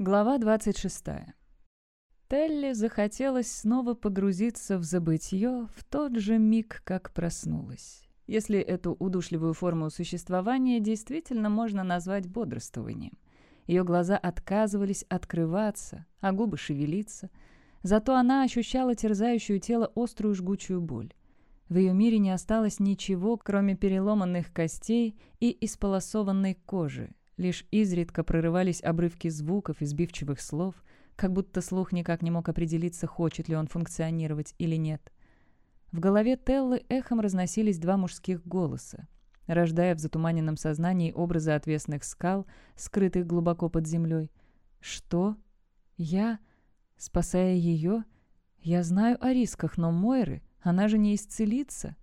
Глава 26. Телли захотелось снова погрузиться в забытье в тот же миг, как проснулась. Если эту удушливую форму существования действительно можно назвать бодрствованием. Ее глаза отказывались открываться, а губы шевелиться. Зато она ощущала терзающую тело острую жгучую боль. В ее мире не осталось ничего, кроме переломанных костей и исполосованной кожи, Лишь изредка прорывались обрывки звуков и сбивчивых слов, как будто слух никак не мог определиться, хочет ли он функционировать или нет. В голове Теллы эхом разносились два мужских голоса, рождая в затуманенном сознании образы отвесных скал, скрытых глубоко под землей. «Что? Я? Спасая ее? Я знаю о рисках, но Мойры, она же не исцелится!»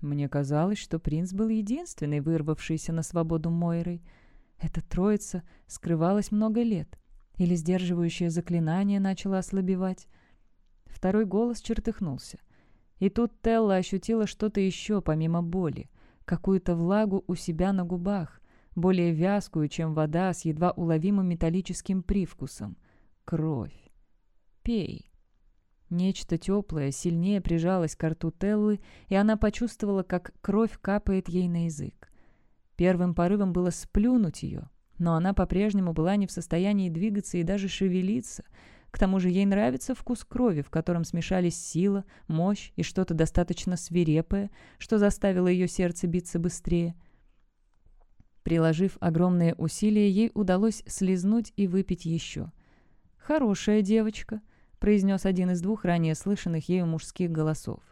Мне казалось, что принц был единственный, вырвавшийся на свободу Мойрой — эта троица скрывалась много лет. Или сдерживающее заклинание начало ослабевать. Второй голос чертыхнулся. И тут Телла ощутила что-то еще помимо боли. Какую-то влагу у себя на губах. Более вязкую, чем вода, с едва уловимым металлическим привкусом. Кровь. «Пей». Нечто теплое сильнее прижалось к рту Теллы, и она почувствовала, как кровь капает ей на язык. Первым порывом было сплюнуть ее, но она по-прежнему была не в состоянии двигаться и даже шевелиться. К тому же ей нравится вкус крови, в котором смешались сила, мощь и что-то достаточно свирепое, что заставило ее сердце биться быстрее. Приложив огромные усилия, ей удалось слезнуть и выпить еще. «Хорошая девочка», — произнес один из двух ранее слышанных ею мужских голосов.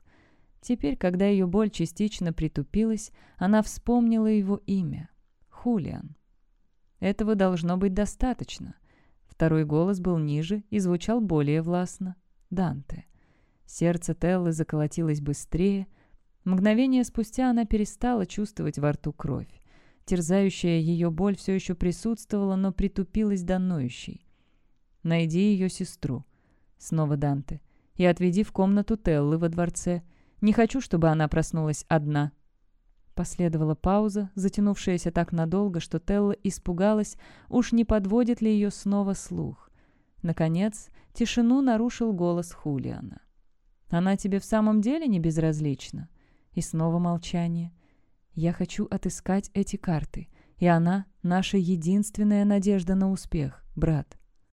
Теперь, когда ее боль частично притупилась, она вспомнила его имя — Хулиан. Этого должно быть достаточно. Второй голос был ниже и звучал более властно — Данте. Сердце Теллы заколотилось быстрее. Мгновение спустя она перестала чувствовать во рту кровь. Терзающая ее боль все еще присутствовала, но притупилась до ноющей. «Найди ее сестру», — снова Данте, — «и отведи в комнату Теллы во дворце». Не хочу, чтобы она проснулась одна». Последовала пауза, затянувшаяся так надолго, что Телла испугалась, уж не подводит ли ее снова слух. Наконец, тишину нарушил голос Хулиана. «Она тебе в самом деле не безразлична?» И снова молчание. «Я хочу отыскать эти карты, и она — наша единственная надежда на успех, брат».